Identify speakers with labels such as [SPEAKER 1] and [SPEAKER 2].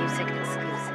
[SPEAKER 1] music exclusive.